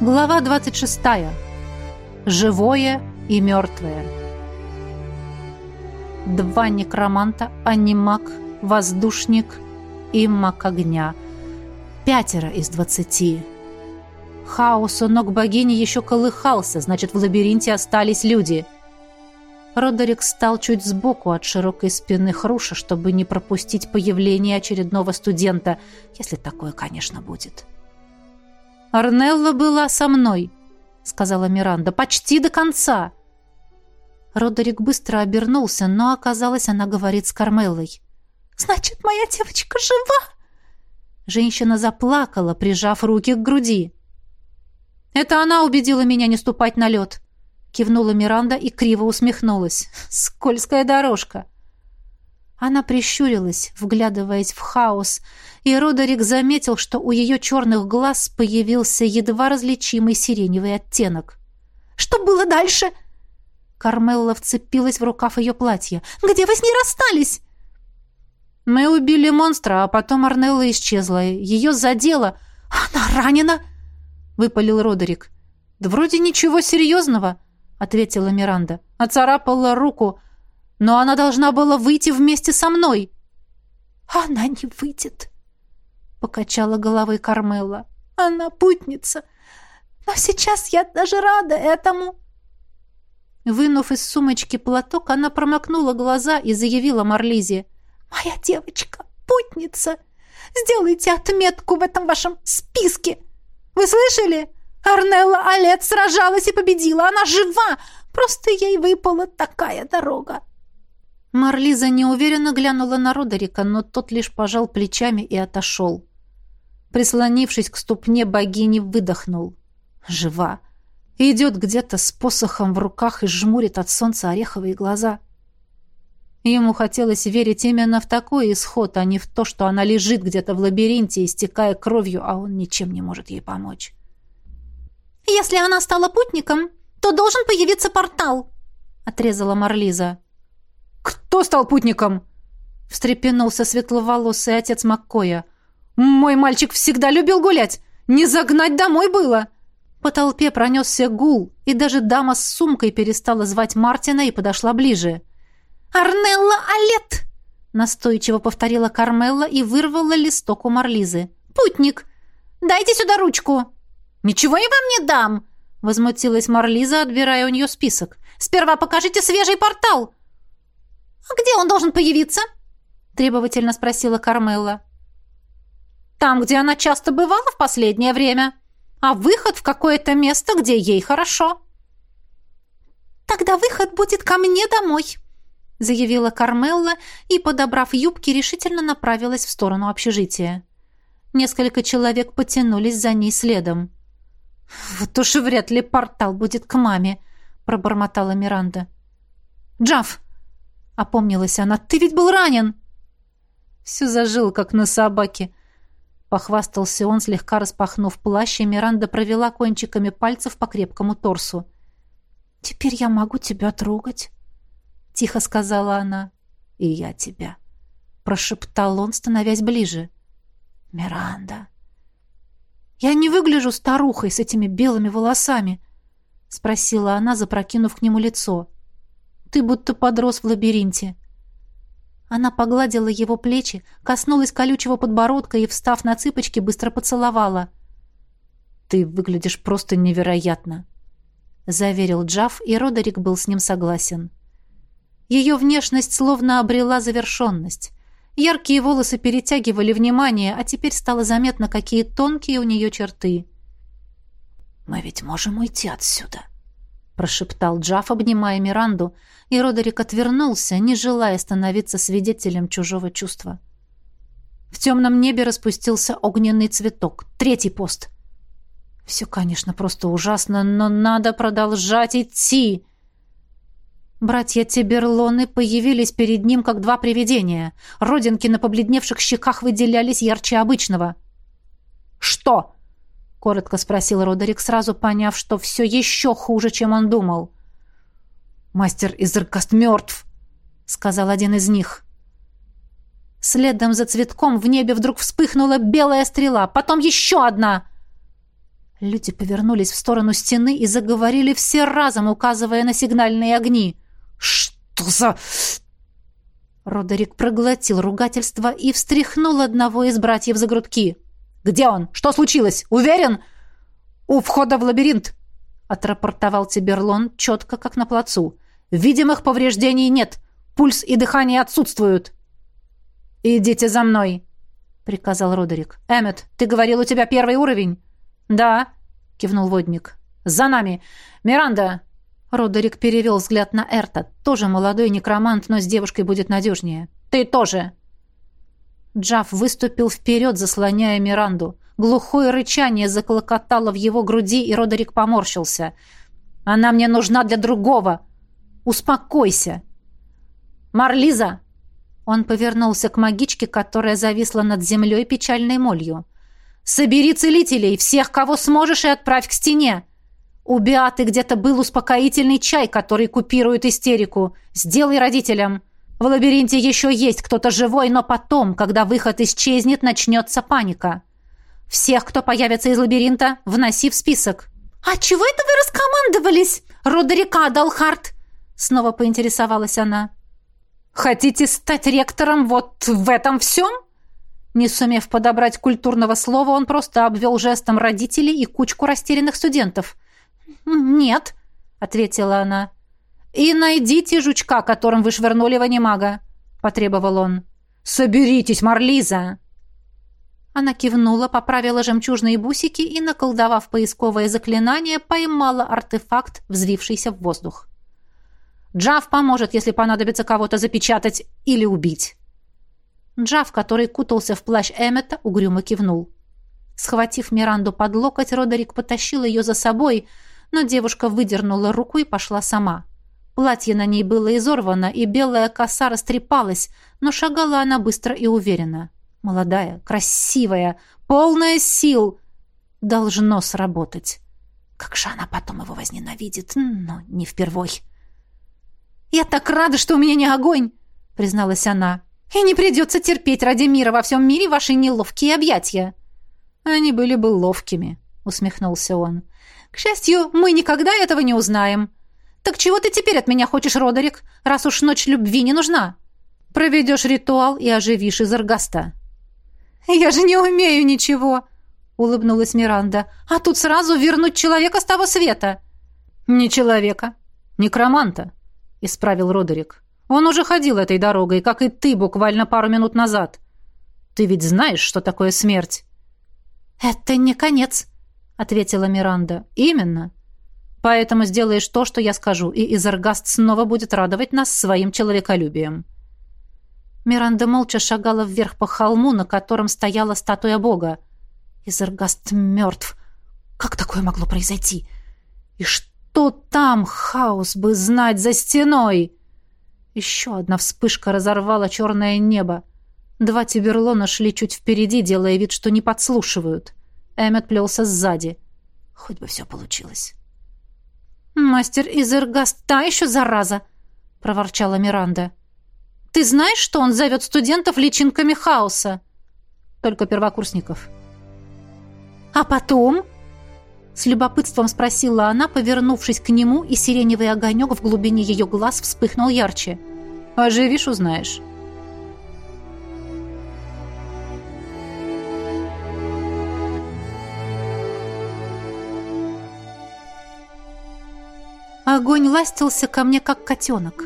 Глава 26. Живое и мертвое. Два некроманта, анимак, воздушник и маг огня. Пятеро из двадцати. Хаос у ног богини еще колыхался, значит, в лабиринте остались люди. Родерик стал чуть сбоку от широкой спины Хруша, чтобы не пропустить появление очередного студента, если такое, конечно, будет. «Арнелла была со мной», — сказала Миранда, — «почти до конца». Родерик быстро обернулся, но оказалось, она говорит с Кармеллой. «Значит, моя девочка жива?» Женщина заплакала, прижав руки к груди. «Это она убедила меня не ступать на лед», — кивнула Миранда и криво усмехнулась. «Скользкая дорожка». Она прищурилась, вглядываясь в хаос, и Родерик заметил, что у ее черных глаз появился едва различимый сиреневый оттенок. «Что было дальше?» Кармелла вцепилась в рукав ее платья. «Где вы с ней расстались?» «Мы убили монстра, а потом Арнелла исчезла. Ее задело...» «Она ранена?» — выпалил Родерик. «Да вроде ничего серьезного», — ответила Миранда. «Оцарапала руку, но она должна была выйти вместе со мной». «Она не выйдет», — покачала головой Кармелла. «Она путница. Но сейчас я даже рада этому». Вынув из сумочки платок, она промокнула глаза и заявила Марлизе. «Моя девочка, путница, сделайте отметку в этом вашем списке. Вы слышали? Арнелла Олет сражалась и победила. Она жива. Просто ей выпала такая дорога». Марлиза неуверенно глянула на Родерика, но тот лишь пожал плечами и отошел. Прислонившись к ступне богини, выдохнул. «Жива!» идет где-то с посохом в руках и жмурит от солнца ореховые глаза. Ему хотелось верить именно в такой исход, а не в то, что она лежит где-то в лабиринте, истекая кровью, а он ничем не может ей помочь. «Если она стала путником, то должен появиться портал», — отрезала Марлиза. «Кто стал путником?» — встрепенулся светловолосый отец Маккоя. «Мой мальчик всегда любил гулять. Не загнать домой было!» По толпе пронесся гул, и даже дама с сумкой перестала звать Мартина и подошла ближе. «Арнелла Алет!» — настойчиво повторила Кармелла и вырвала листок у Марлизы. «Путник! Дайте сюда ручку!» «Ничего я вам не дам!» — возмутилась Марлиза, отбирая у нее список. «Сперва покажите свежий портал!» «А где он должен появиться?» — требовательно спросила Кармелла. «Там, где она часто бывала в последнее время», а выход в какое-то место, где ей хорошо. «Тогда выход будет ко мне домой», — заявила Кармелла и, подобрав юбки, решительно направилась в сторону общежития. Несколько человек потянулись за ней следом. «Вот уж вряд ли портал будет к маме», — пробормотала Миранда. «Джав!» — опомнилась она. «Ты ведь был ранен!» Все зажил, как на собаке. Похвастался он, слегка распахнув плащ, и Миранда провела кончиками пальцев по крепкому торсу. «Теперь я могу тебя трогать», — тихо сказала она. «И я тебя», — прошептал он, становясь ближе. «Миранда». «Я не выгляжу старухой с этими белыми волосами», — спросила она, запрокинув к нему лицо. «Ты будто подрос в лабиринте». Она погладила его плечи, коснулась колючего подбородка и, встав на цыпочки, быстро поцеловала. «Ты выглядишь просто невероятно», — заверил Джав, и Родерик был с ним согласен. Ее внешность словно обрела завершенность. Яркие волосы перетягивали внимание, а теперь стало заметно, какие тонкие у нее черты. «Мы ведь можем уйти отсюда», прошептал Джаф, обнимая Миранду, и Родерик отвернулся, не желая становиться свидетелем чужого чувства. В темном небе распустился огненный цветок. Третий пост. Все, конечно, просто ужасно, но надо продолжать идти. Братья Тиберлоны появились перед ним, как два привидения. Родинки на побледневших щеках выделялись ярче обычного. «Что?» — коротко спросил Родерик, сразу поняв, что все еще хуже, чем он думал. «Мастер Изеркаст мертв», — сказал один из них. Следом за цветком в небе вдруг вспыхнула белая стрела, потом еще одна. Люди повернулись в сторону стены и заговорили все разом, указывая на сигнальные огни. «Что за...» Родерик проглотил ругательство и встряхнул одного из братьев за грудки. «Где он? Что случилось? Уверен?» «У входа в лабиринт», — отрапортовал Тиберлон четко, как на плацу. «Видимых повреждений нет. Пульс и дыхание отсутствуют». «Идите за мной», — приказал Родерик. «Эммет, ты говорил, у тебя первый уровень?» «Да», — кивнул водник. «За нами! Миранда!» Родерик перевел взгляд на Эрта. Тоже молодой некромант, но с девушкой будет надежнее. «Ты тоже!» Джав выступил вперед, заслоняя Миранду. Глухое рычание заклокотало в его груди, и Родерик поморщился. «Она мне нужна для другого! Успокойся!» «Марлиза!» Он повернулся к магичке, которая зависла над землей печальной молью. Собери целителей, всех, кого сможешь, и отправь к стене. У Беаты где-то был успокоительный чай, который купирует истерику. Сделай родителям. В лабиринте еще есть кто-то живой, но потом, когда выход исчезнет, начнется паника. Всех, кто появится из лабиринта, вноси в список. «А чего это вы раскомандовались, Родерика Далхарт?» Снова поинтересовалась она. «Хотите стать ректором вот в этом всем?» Не сумев подобрать культурного слова, он просто обвел жестом родителей и кучку растерянных студентов. «Нет», — ответила она. «И найдите жучка, которым вы швырнули в анимага», — потребовал он. «Соберитесь, Марлиза!» Она кивнула, поправила жемчужные бусики и, наколдовав поисковое заклинание, поймала артефакт, взвившийся в воздух. «Джав поможет, если понадобится кого-то запечатать или убить». Джав, который кутался в плащ Эммета, угрюмо кивнул. Схватив Миранду под локоть, Родерик потащил ее за собой, но девушка выдернула руку и пошла сама. Платье на ней было изорвано, и белая коса растрепалась, но шагала она быстро и уверенно. Молодая, красивая, полная сил. Должно сработать. Как же она потом его возненавидит, но не впервой. «Я так рада, что у меня не огонь!» — призналась она. И не придется терпеть ради мира во всем мире ваши неловкие объятия». «Они были бы ловкими», — усмехнулся он. «К счастью, мы никогда этого не узнаем. Так чего ты теперь от меня хочешь, Родерик, раз уж ночь любви не нужна? Проведешь ритуал и оживишь из Аргаста». «Я же не умею ничего», — улыбнулась Миранда. «А тут сразу вернуть человека с того света». «Не человека, некроманта», — исправил Родерик. Он уже ходил этой дорогой, как и ты буквально пару минут назад. Ты ведь знаешь, что такое смерть?» «Это не конец», — ответила Миранда. «Именно. Поэтому сделаешь то, что я скажу, и Изаргаст снова будет радовать нас своим человеколюбием». Миранда молча шагала вверх по холму, на котором стояла статуя бога. Изаргаст мертв. Как такое могло произойти? И что там, хаос бы знать за стеной?» Еще одна вспышка разорвала черное небо. Два тиберлона шли чуть впереди, делая вид, что не подслушивают. Эммет плелся сзади. Хоть бы все получилось. «Мастер Изергаст, та еще зараза!» — проворчала Миранда. «Ты знаешь, что он зовет студентов личинками хаоса?» «Только первокурсников». «А потом?» С любопытством спросила она, повернувшись к нему, и сиреневый огонек в глубине ее глаз вспыхнул ярче. «Оживишь, узнаешь». Огонь ластился ко мне, как котенок.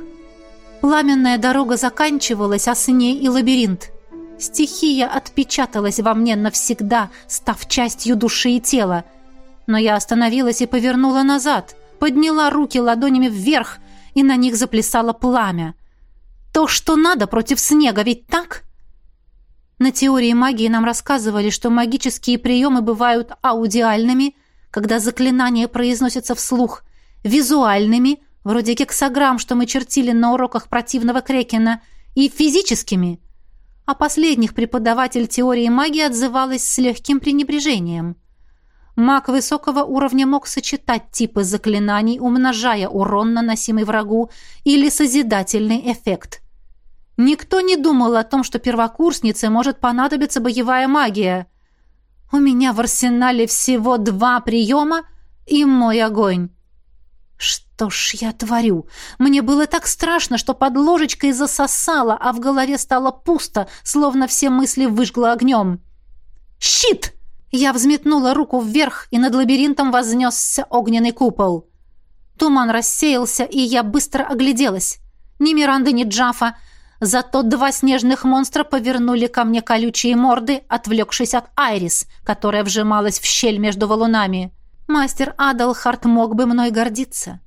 Пламенная дорога заканчивалась, а с ней и лабиринт. Стихия отпечаталась во мне навсегда, став частью души и тела — но я остановилась и повернула назад, подняла руки ладонями вверх, и на них заплясало пламя. То, что надо против снега, ведь так? На теории магии нам рассказывали, что магические приемы бывают аудиальными, когда заклинания произносятся вслух, визуальными, вроде гексограмм, что мы чертили на уроках противного Крекена, и физическими. А последних преподаватель теории магии отзывалась с легким пренебрежением. Маг высокого уровня мог сочетать типы заклинаний, умножая урон, наносимый врагу, или созидательный эффект. Никто не думал о том, что первокурснице может понадобиться боевая магия. У меня в арсенале всего два приема и мой огонь. Что ж я творю? Мне было так страшно, что под ложечкой засосало, а в голове стало пусто, словно все мысли выжгло огнем. «Щит!» Я взметнула руку вверх, и над лабиринтом вознесся огненный купол. Туман рассеялся, и я быстро огляделась. Ни Миранды, ни Джафа. Зато два снежных монстра повернули ко мне колючие морды, отвлекшись от Айрис, которая вжималась в щель между валунами. Мастер Адалхарт мог бы мной гордиться.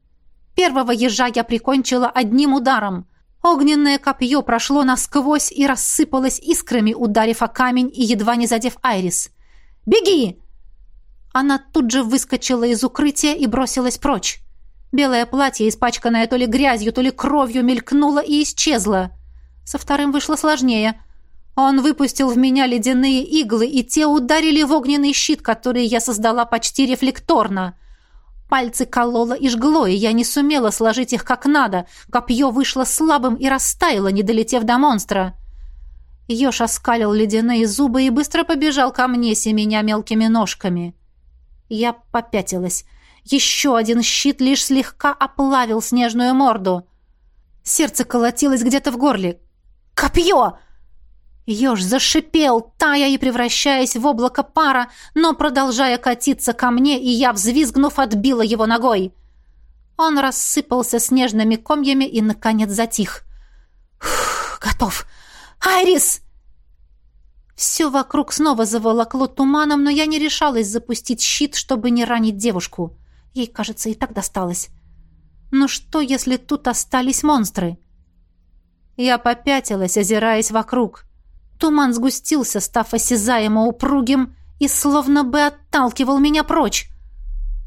Первого ежа я прикончила одним ударом. Огненное копье прошло насквозь и рассыпалось искрами, ударив о камень и едва не задев Айрис. «Беги!» Она тут же выскочила из укрытия и бросилась прочь. Белое платье, испачканное то ли грязью, то ли кровью, мелькнуло и исчезло. Со вторым вышло сложнее. Он выпустил в меня ледяные иглы, и те ударили в огненный щит, который я создала почти рефлекторно — Пальцы кололо и жгло, и я не сумела сложить их как надо. Копье вышло слабым и растаяло, не долетев до монстра. Ёж оскалил ледяные зубы и быстро побежал ко мне, семеня мелкими ножками. Я попятилась. Еще один щит лишь слегка оплавил снежную морду. Сердце колотилось где-то в горле. «Копье!» Ёж зашипел, тая и превращаясь в облако пара, но продолжая катиться ко мне, и я, взвизгнув, отбила его ногой. Он рассыпался снежными комьями и, наконец, затих. «Готов! Айрис!» Все вокруг снова заволокло туманом, но я не решалась запустить щит, чтобы не ранить девушку. Ей, кажется, и так досталось. Но что, если тут остались монстры? Я попятилась, озираясь вокруг. Туман сгустился, став осязаемо упругим, и словно бы отталкивал меня прочь.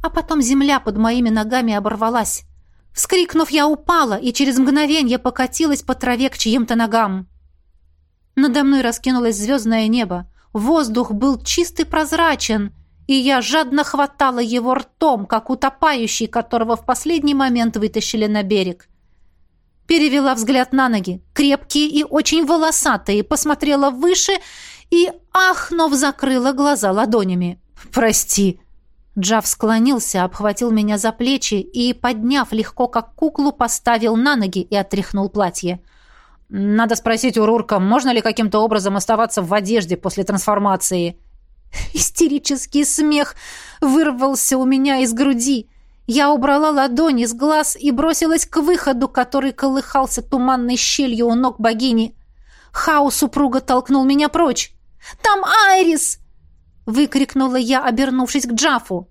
А потом земля под моими ногами оборвалась. Вскрикнув, я упала и через мгновение покатилась по траве к чьим-то ногам. Надо мной раскинулось звездное небо. Воздух был чистый прозрачен, и я жадно хватала его ртом, как утопающий, которого в последний момент вытащили на берег. Перевела взгляд на ноги, крепкие и очень волосатые, посмотрела выше и, ахнув, закрыла глаза ладонями. «Прости». Джав склонился, обхватил меня за плечи и, подняв легко, как куклу, поставил на ноги и отряхнул платье. «Надо спросить у Рурка, можно ли каким-то образом оставаться в одежде после трансформации?» Истерический смех вырвался у меня из груди. Я убрала ладони с глаз и бросилась к выходу, который колыхался туманной щелью у ног богини. Хаос супруга толкнул меня прочь. «Там Айрис!» — выкрикнула я, обернувшись к Джафу.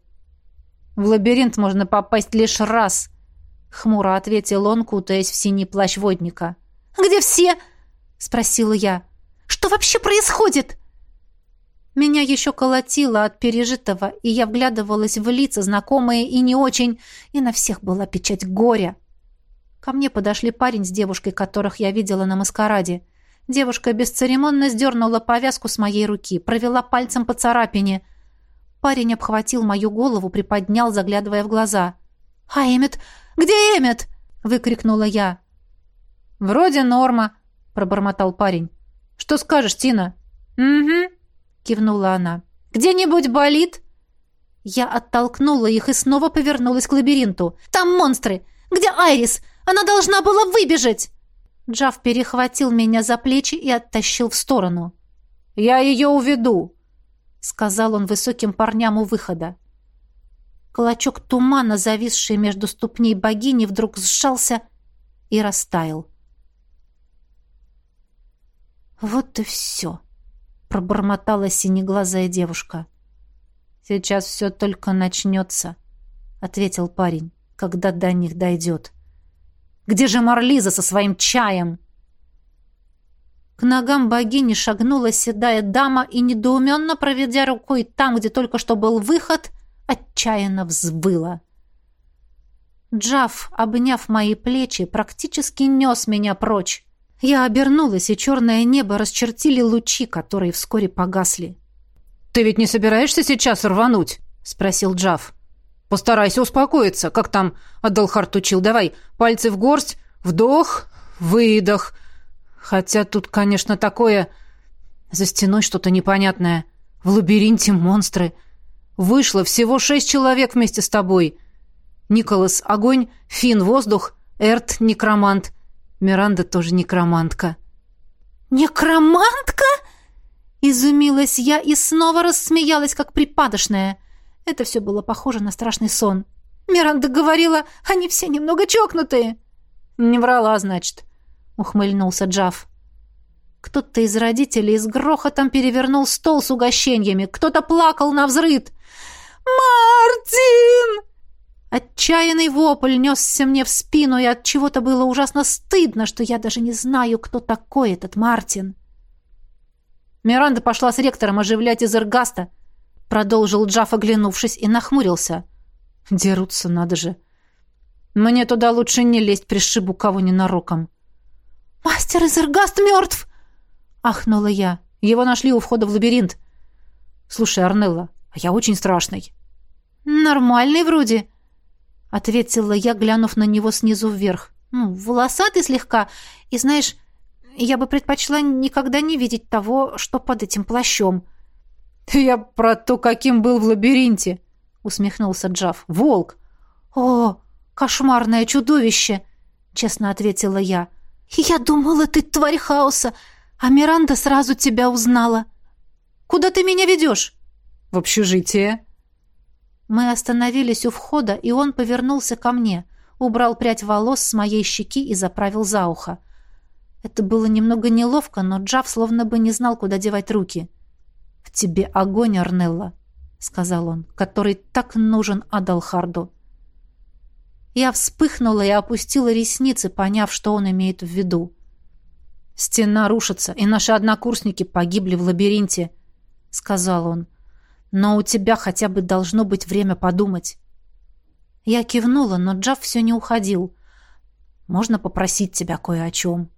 «В лабиринт можно попасть лишь раз», — хмуро ответил он, кутаясь в синий плащ водника. «Где все?» — спросила я. «Что вообще происходит?» Меня еще колотило от пережитого, и я вглядывалась в лица, знакомые и не очень, и на всех была печать горя. Ко мне подошли парень с девушкой, которых я видела на маскараде. Девушка бесцеремонно сдернула повязку с моей руки, провела пальцем по царапине. Парень обхватил мою голову, приподнял, заглядывая в глаза. «А Эммет? Где Эммет?» — выкрикнула я. «Вроде норма», — пробормотал парень. «Что скажешь, Тина?» «Угу», кивнула она. «Где-нибудь болит?» Я оттолкнула их и снова повернулась к лабиринту. «Там монстры! Где Айрис? Она должна была выбежать!» Джав перехватил меня за плечи и оттащил в сторону. «Я ее уведу!» — сказал он высоким парням у выхода. Клочок тумана, зависший между ступней богини, вдруг сжался и растаял. Вот и все пробормотала синеглазая девушка. «Сейчас все только начнется», — ответил парень, — «когда до них дойдет». «Где же Марлиза со своим чаем?» К ногам богини шагнула седая дама и, недоуменно проведя рукой там, где только что был выход, отчаянно взвыла. Джав, обняв мои плечи, практически нес меня прочь. Я обернулась, и черное небо расчертили лучи, которые вскоре погасли. «Ты ведь не собираешься сейчас рвануть?» — спросил Джав. «Постарайся успокоиться. Как там Адалхарт учил? Давай, пальцы в горсть, вдох, выдох. Хотя тут, конечно, такое... За стеной что-то непонятное. В лабиринте монстры. Вышло всего шесть человек вместе с тобой. Николас — огонь, Фин — воздух, Эрт — некромант. Миранда тоже некромантка. «Некромантка?» Изумилась я и снова рассмеялась, как припадочная. Это все было похоже на страшный сон. Миранда говорила, они все немного чокнутые. «Не врала, значит», — ухмыльнулся Джав. Кто-то из родителей с грохотом перевернул стол с угощениями, кто-то плакал на взрыд. «Мартин!» Отчаянный вопль несся мне в спину, и от чего-то было ужасно стыдно, что я даже не знаю, кто такой этот Мартин. Миранда пошла с ректором оживлять из Эргаста, продолжил Джаф, оглянувшись, и нахмурился. Дерутся, надо же. Мне туда лучше не лезть, пришибу кого ненароком. «Мастер из Эргаст мертв!» — ахнула я. Его нашли у входа в лабиринт. «Слушай, Арнелла, а я очень страшный». «Нормальный вроде», — ответила я, глянув на него снизу вверх. «Ну, волосатый слегка, и, знаешь, я бы предпочла никогда не видеть того, что под этим плащом». «Я про то, каким был в лабиринте», — усмехнулся Джав. «Волк». «О, кошмарное чудовище!» — честно ответила я. «Я думала, ты тварь хаоса, а Миранда сразу тебя узнала. Куда ты меня ведешь?» «В общежитие». Мы остановились у входа, и он повернулся ко мне, убрал прядь волос с моей щеки и заправил за ухо. Это было немного неловко, но Джав словно бы не знал, куда девать руки. «В тебе огонь, Арнелла», — сказал он, — «который так нужен Адалхарду». Я вспыхнула и опустила ресницы, поняв, что он имеет в виду. «Стена рушится, и наши однокурсники погибли в лабиринте», — сказал он. «Но у тебя хотя бы должно быть время подумать». Я кивнула, но Джав все не уходил. «Можно попросить тебя кое о чем?»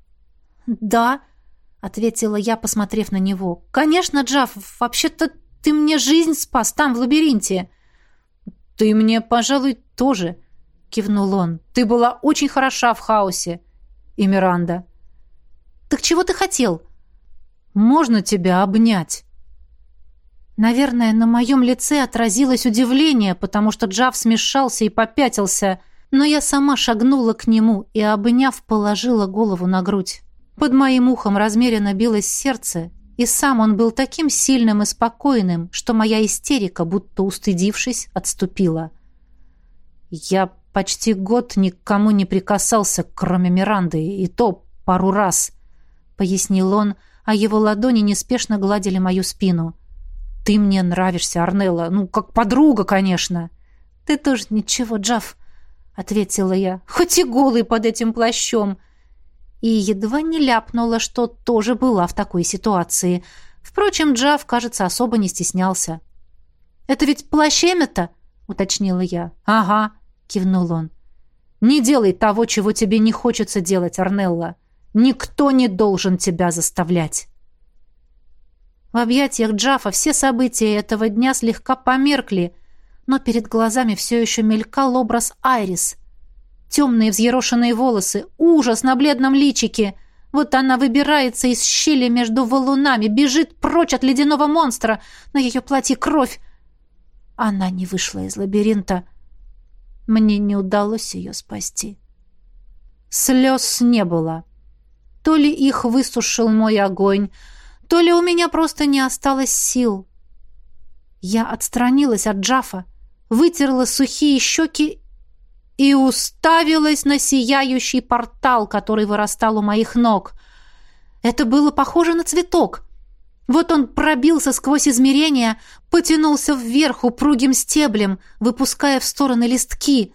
«Да», — ответила я, посмотрев на него. «Конечно, Джав, вообще-то ты мне жизнь спас там, в лабиринте». «Ты мне, пожалуй, тоже», — кивнул он. «Ты была очень хороша в хаосе». И Миранда. «Так чего ты хотел?» «Можно тебя обнять?» Наверное, на моем лице отразилось удивление, потому что Джав смешался и попятился, но я сама шагнула к нему и, обняв, положила голову на грудь. Под моим ухом размеренно билось сердце, и сам он был таким сильным и спокойным, что моя истерика, будто устыдившись, отступила. Я почти год никому не прикасался, кроме Миранды, и то пару раз пояснил он, а его ладони неспешно гладили мою спину. Ты мне нравишься, Арнелла, ну, как подруга, конечно. Ты тоже ничего, Джав, ответила я. Хоть и голый под этим плащом. И едва не ляпнула, что тоже была в такой ситуации. Впрочем, Джав, кажется, особо не стеснялся. «Это ведь плащ Эммета?» — уточнила я. «Ага», — кивнул он. «Не делай того, чего тебе не хочется делать, Арнелла. Никто не должен тебя заставлять. В объятиях Джафа все события этого дня слегка померкли, но перед глазами все еще мелькал образ Айрис. Темные взъерошенные волосы, ужас на бледном личике. Вот она выбирается из щели между валунами, бежит прочь от ледяного монстра. На ее платье кровь. Она не вышла из лабиринта. Мне не удалось ее спасти. Слез не было. То ли их высушил мой огонь, то ли у меня просто не осталось сил. Я отстранилась от Джафа, вытерла сухие щеки и уставилась на сияющий портал, который вырастал у моих ног. Это было похоже на цветок. Вот он пробился сквозь измерения, потянулся вверх упругим стеблем, выпуская в стороны листки.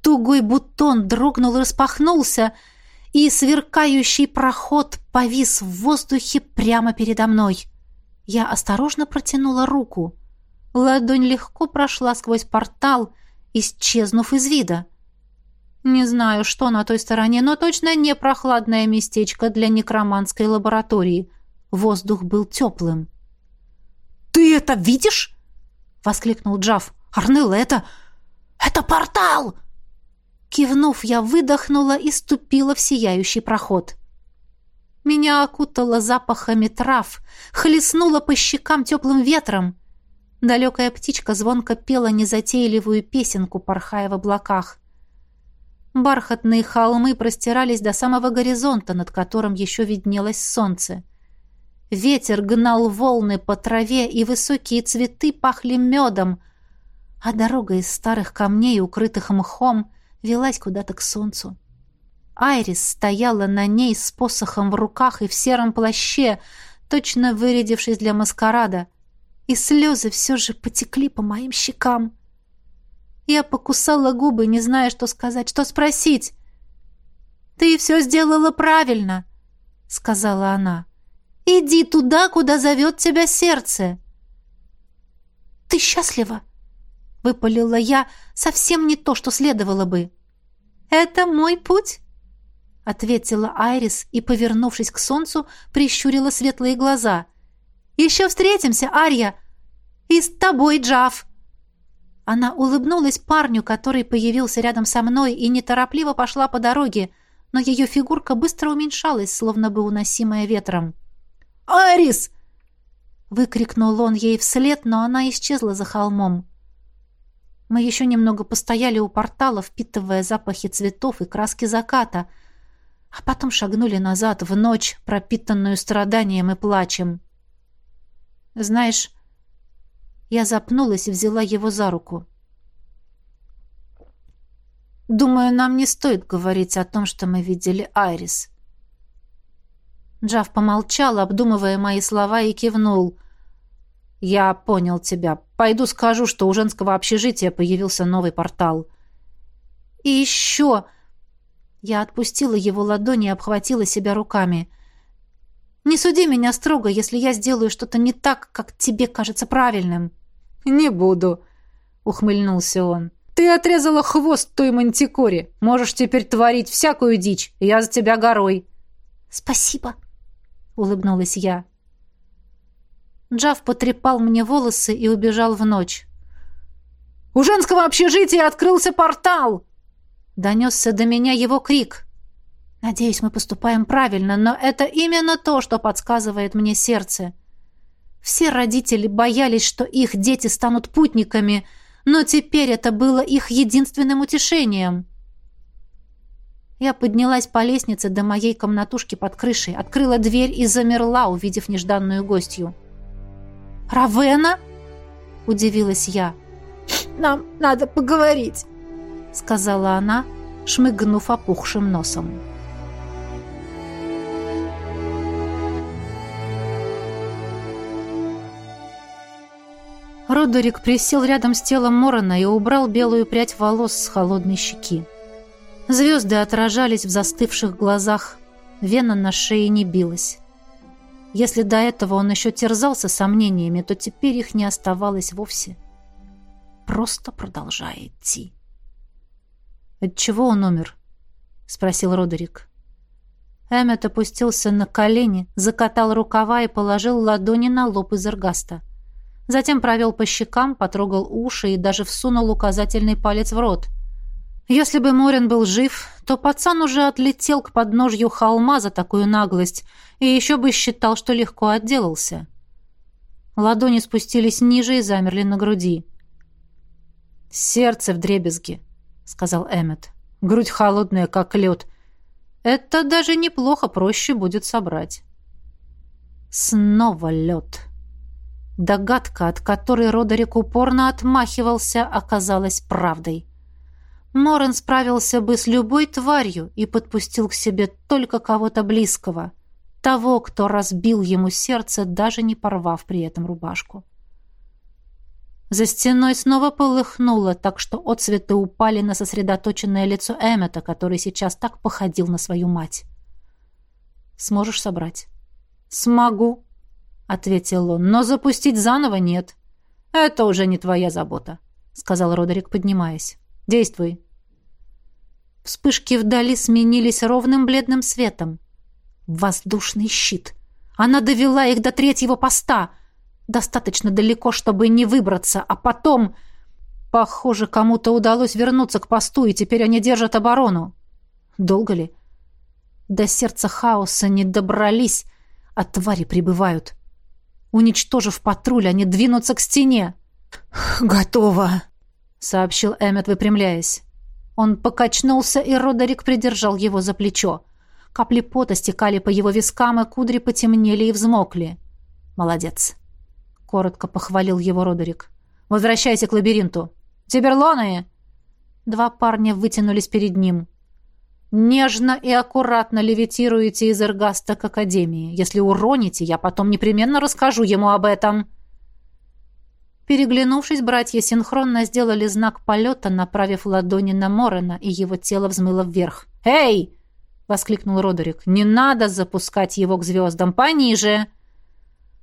Тугой бутон дрогнул и распахнулся — и сверкающий проход повис в воздухе прямо передо мной. Я осторожно протянула руку. Ладонь легко прошла сквозь портал, исчезнув из вида. Не знаю, что на той стороне, но точно не прохладное местечко для некроманской лаборатории. Воздух был теплым. «Ты это видишь?» — воскликнул Джав. «Арнелла, это... это портал!» Кивнув, я выдохнула и ступила в сияющий проход. Меня окутало запахами трав, хлестнуло по щекам теплым ветром. Далекая птичка звонко пела незатейливую песенку, порхая в облаках. Бархатные холмы простирались до самого горизонта, над которым еще виднелось солнце. Ветер гнал волны по траве, и высокие цветы пахли медом, а дорога из старых камней, укрытых мхом, велась куда-то к солнцу. Айрис стояла на ней с посохом в руках и в сером плаще, точно вырядившись для маскарада, и слезы все же потекли по моим щекам. Я покусала губы, не зная, что сказать, что спросить. «Ты все сделала правильно», — сказала она. «Иди туда, куда зовет тебя сердце». «Ты счастлива?» — выпалила я, совсем не то, что следовало бы. «Это мой путь», — ответила Айрис и, повернувшись к солнцу, прищурила светлые глаза. «Еще встретимся, Арья! И с тобой, Джав!» Она улыбнулась парню, который появился рядом со мной, и неторопливо пошла по дороге, но ее фигурка быстро уменьшалась, словно бы уносимая ветром. «Арис!» — выкрикнул он ей вслед, но она исчезла за холмом. Мы еще немного постояли у портала, впитывая запахи цветов и краски заката, а потом шагнули назад в ночь, пропитанную страданием и плачем. «Знаешь, я запнулась и взяла его за руку. «Думаю, нам не стоит говорить о том, что мы видели Айрис». Джав помолчал, обдумывая мои слова, и кивнул. «Я понял тебя. Пойду скажу, что у женского общежития появился новый портал». «И еще...» Я отпустила его ладони и обхватила себя руками. «Не суди меня строго, если я сделаю что-то не так, как тебе кажется правильным». «Не буду», — ухмыльнулся он. «Ты отрезала хвост той мантикоре. Можешь теперь творить всякую дичь. Я за тебя горой». «Спасибо», — улыбнулась я. Джав потрепал мне волосы и убежал в ночь. «У женского общежития открылся портал!» Донесся до меня его крик. Надеюсь, мы поступаем правильно, но это именно то, что подсказывает мне сердце. Все родители боялись, что их дети станут путниками, но теперь это было их единственным утешением. Я поднялась по лестнице до моей комнатушки под крышей, открыла дверь и замерла, увидев нежданную гостью. «Равена?» — удивилась я. «Нам надо поговорить», — сказала она, шмыгнув опухшим носом. Родерик присел рядом с телом Морона и убрал белую прядь волос с холодной щеки. Звезды отражались в застывших глазах, вена на шее не билась. Если до этого он еще терзался сомнениями, то теперь их не оставалось вовсе. Просто продолжая идти. «От чего он умер?» — спросил Родерик. Эммет опустился на колени, закатал рукава и положил ладони на лоб из эргаста. Затем провел по щекам, потрогал уши и даже всунул указательный палец в рот. Если бы Морин был жив, то пацан уже отлетел к подножью холма за такую наглость и еще бы считал, что легко отделался. Ладони спустились ниже и замерли на груди. «Сердце в дребезге», — сказал Эммет. «Грудь холодная, как лед. Это даже неплохо, проще будет собрать». Снова лед. Догадка, от которой Родерик упорно отмахивался, оказалась правдой. Морен справился бы с любой тварью и подпустил к себе только кого-то близкого, того, кто разбил ему сердце, даже не порвав при этом рубашку. За стеной снова полыхнуло, так что отцветы упали на сосредоточенное лицо Эммета, который сейчас так походил на свою мать. «Сможешь собрать?» «Смогу», — ответил он. «Но запустить заново нет». «Это уже не твоя забота», — сказал Родерик, поднимаясь. «Действуй». Вспышки вдали сменились ровным бледным светом. Воздушный щит. Она довела их до третьего поста. Достаточно далеко, чтобы не выбраться, а потом... Похоже, кому-то удалось вернуться к посту, и теперь они держат оборону. Долго ли? До сердца хаоса не добрались, а твари прибывают. Уничтожив патруль, они двинутся к стене. «Готово», — сообщил Эммет, выпрямляясь. Он покачнулся, и Родерик придержал его за плечо. Капли пота стекали по его вискам, и кудри потемнели и взмокли. «Молодец!» — коротко похвалил его Родерик. «Возвращайся к лабиринту!» «Тиберлоны!» Два парня вытянулись перед ним. «Нежно и аккуратно левитируете из Эргаста к Академии. Если уроните, я потом непременно расскажу ему об этом!» Переглянувшись, братья синхронно сделали знак полета, направив ладони на Морена, и его тело взмыло вверх. «Эй!» — воскликнул Родерик. «Не надо запускать его к звездам! Пониже!»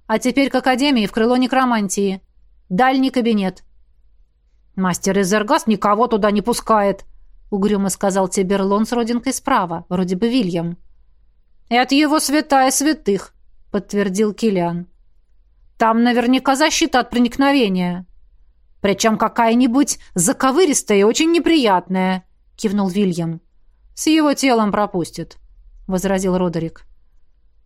«А теперь к Академии, в крыло некромантии. Дальний кабинет». «Мастер Изергаст никого туда не пускает!» — угрюмо сказал Тиберлон с родинкой справа, вроде бы Вильям. «Это его святая святых», — подтвердил Килиан. Там наверняка защита от проникновения. Причем какая-нибудь заковыристая и очень неприятная, кивнул Вильям. С его телом пропустит, возразил Родерик.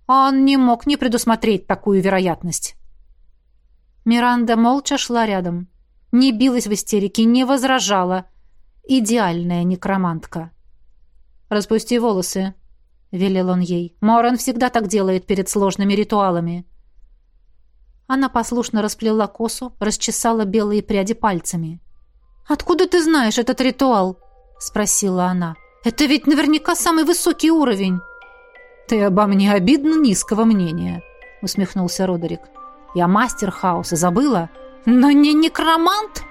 Он не мог не предусмотреть такую вероятность. Миранда молча шла рядом. Не билась в истерике, не возражала. Идеальная некромантка. «Распусти волосы», — велел он ей. «Моран всегда так делает перед сложными ритуалами». Она послушно расплела косу, расчесала белые пряди пальцами. «Откуда ты знаешь этот ритуал?» — спросила она. «Это ведь наверняка самый высокий уровень». «Ты обо мне обидно низкого мнения», — усмехнулся Родерик. «Я мастер хаоса, забыла? Но не некромант!»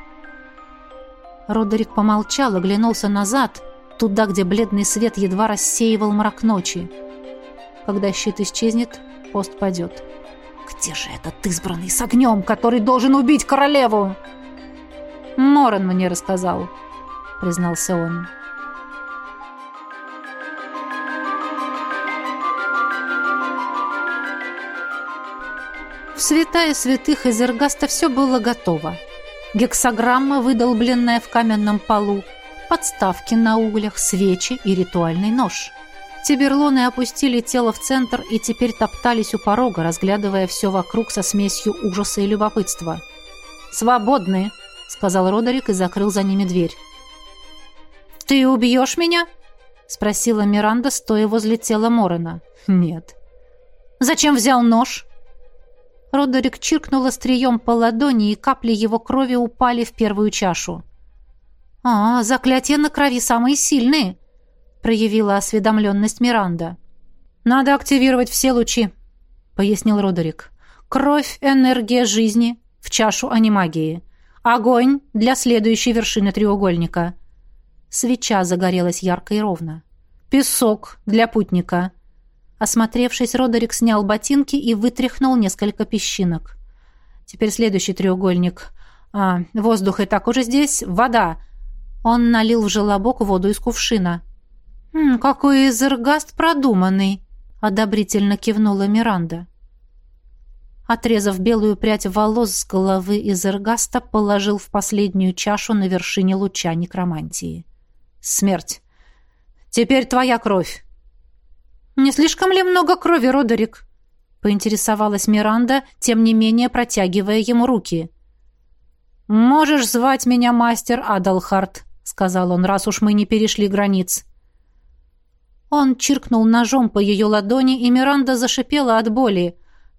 Родерик помолчал, оглянулся назад, туда, где бледный свет едва рассеивал мрак ночи. Когда щит исчезнет, пост падет. Где же этот избранный с огнем, который должен убить королеву? Моран мне рассказал, признался он. В святая святых из Эргаста все было готово. Гексограмма, выдолбленная в каменном полу, подставки на углях, свечи и ритуальный нож — Тиберлоны опустили тело в центр и теперь топтались у порога, разглядывая все вокруг со смесью ужаса и любопытства. «Свободны!» — сказал Родерик и закрыл за ними дверь. «Ты убьешь меня?» — спросила Миранда, стоя возле тела Морена. «Нет». «Зачем взял нож?» Родерик чиркнул острием по ладони, и капли его крови упали в первую чашу. «А, заклятия на крови самые сильные!» Проявила осведомленность Миранда. «Надо активировать все лучи», — пояснил Родерик. «Кровь — энергия жизни в чашу анимагии. Огонь для следующей вершины треугольника». Свеча загорелась ярко и ровно. «Песок для путника». Осмотревшись, Родерик снял ботинки и вытряхнул несколько песчинок. «Теперь следующий треугольник. А, воздух и так уже здесь. Вода». Он налил в желобок воду из кувшина. «М, «Какой изергаст продуманный!» — одобрительно кивнула Миранда. Отрезав белую прядь волос с головы изергаста, положил в последнюю чашу на вершине луча некромантии. «Смерть! Теперь твоя кровь!» «Не слишком ли много крови, Родерик?» — поинтересовалась Миранда, тем не менее протягивая ему руки. «Можешь звать меня мастер Адалхарт», — сказал он, — «раз уж мы не перешли границ». Он чиркнул ножом по ее ладони, и Миранда зашипела от боли.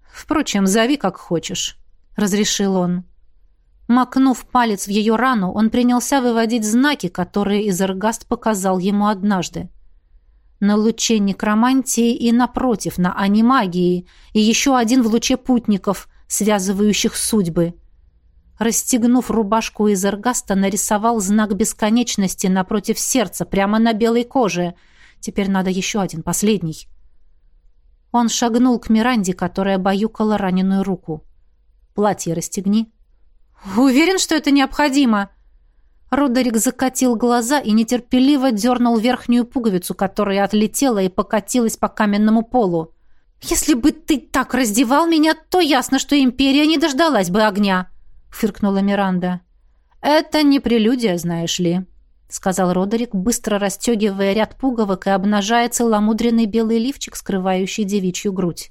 «Впрочем, зови как хочешь», — разрешил он. Макнув палец в ее рану, он принялся выводить знаки, которые Изергаст показал ему однажды. На луче некромантии и, напротив, на анимагии, и еще один в луче путников, связывающих судьбы. Расстегнув рубашку Изергаста, нарисовал знак бесконечности напротив сердца, прямо на белой коже — Теперь надо еще один, последний. Он шагнул к Миранде, которая баюкала раненую руку. «Платье расстегни». «Уверен, что это необходимо?» Родерик закатил глаза и нетерпеливо дернул верхнюю пуговицу, которая отлетела и покатилась по каменному полу. «Если бы ты так раздевал меня, то ясно, что империя не дождалась бы огня», — фыркнула Миранда. «Это не прелюдия, знаешь ли», — сказал Родерик, быстро расстегивая ряд пуговок и обнажая целомудренный белый лифчик, скрывающий девичью грудь.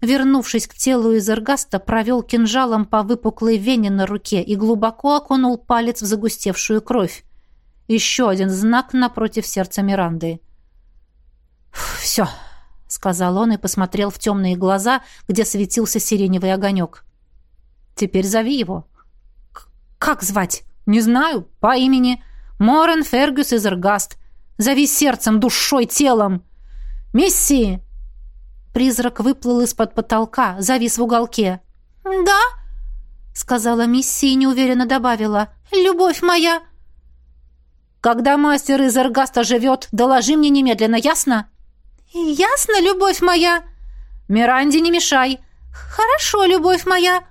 Вернувшись к телу из эргаста, провел кинжалом по выпуклой вене на руке и глубоко окунул палец в загустевшую кровь. Еще один знак напротив сердца Миранды. «Все», — сказал он и посмотрел в темные глаза, где светился сиреневый огонек. «Теперь зови его». «Как звать?» «Не знаю. По имени. Морен Фергюс из Эргаст. Зови сердцем, душой, телом». «Мисси!» Призрак выплыл из-под потолка, завис в уголке. «Да?» — сказала Мисси и неуверенно добавила. «Любовь моя!» «Когда мастер из Эргаста живет, доложи мне немедленно, ясно?» «Ясно, любовь моя!» «Миранде не мешай!» «Хорошо, любовь моя!»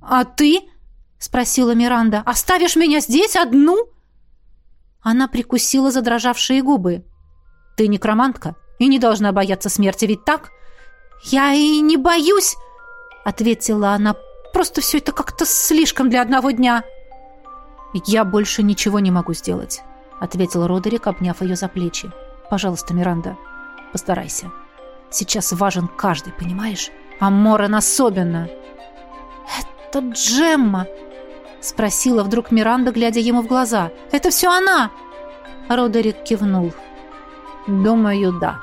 «А ты?» — спросила Миранда. «Оставишь меня здесь одну?» Она прикусила задрожавшие губы. «Ты некромантка и не должна бояться смерти, ведь так?» «Я и не боюсь!» — ответила она. «Просто все это как-то слишком для одного дня!» «Я больше ничего не могу сделать», — ответил Родерик, обняв ее за плечи. «Пожалуйста, Миранда, постарайся. Сейчас важен каждый, понимаешь? А Морен особенно». «Это Джемма!» — спросила вдруг Миранда, глядя ему в глаза. «Это все она!» Родерик кивнул. «Думаю, да».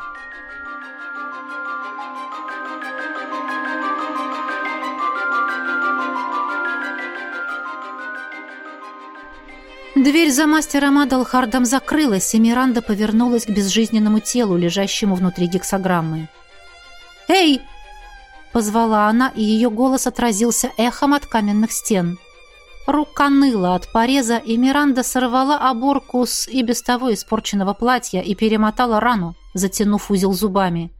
Дверь за мастером Адалхардом закрылась, и Миранда повернулась к безжизненному телу, лежащему внутри гексограммы. «Эй!» — позвала она, и ее голос отразился эхом от каменных стен. Рука ныла от пореза, и Миранда сорвала оборку с и без того испорченного платья и перемотала рану, затянув узел зубами.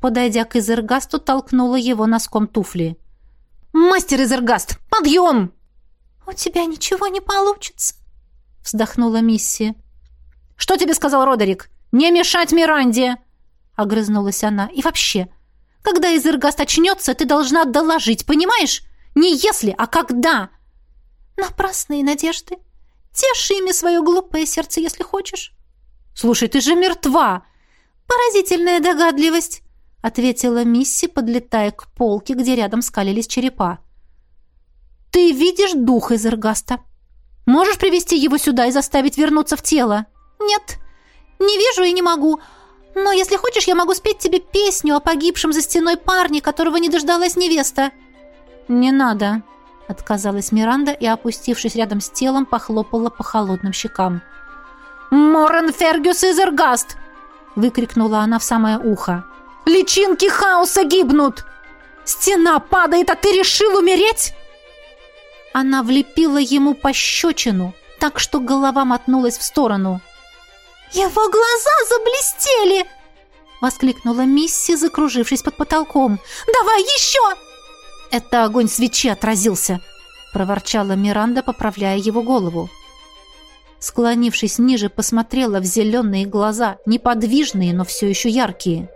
Подойдя к Изергасту, толкнула его носком туфли. «Мастер Изергаст, подъем!» «У тебя ничего не получится», — вздохнула Мисси. «Что тебе сказал Родерик? Не мешать Миранде!» — огрызнулась она. «И вообще, когда Изергаст очнется, ты должна доложить, понимаешь? Не если, а когда!» «Напрасные надежды. Тешь ими свое глупое сердце, если хочешь». «Слушай, ты же мертва!» «Поразительная догадливость», — ответила Мисси, подлетая к полке, где рядом скалились черепа. «Ты видишь дух из Эргаста?» Можешь привести его сюда и заставить вернуться в тело?» «Нет, не вижу и не могу. Но если хочешь, я могу спеть тебе песню о погибшем за стеной парне, которого не дождалась невеста». «Не надо», — отказалась Миранда и, опустившись рядом с телом, похлопала по холодным щекам. «Морен Фергюс из Эргаст!» — выкрикнула она в самое ухо. «Личинки хаоса гибнут! Стена падает, а ты решил умереть?» Она влепила ему пощечину, так что голова мотнулась в сторону. «Его глаза заблестели!» — воскликнула Мисси, закружившись под потолком. «Давай еще!» «Это огонь свечи отразился!» — проворчала Миранда, поправляя его голову. Склонившись ниже, посмотрела в зеленые глаза, неподвижные, но все еще яркие.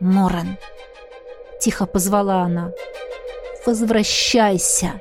«Моран!» — тихо позвала она. «Возвращайся!»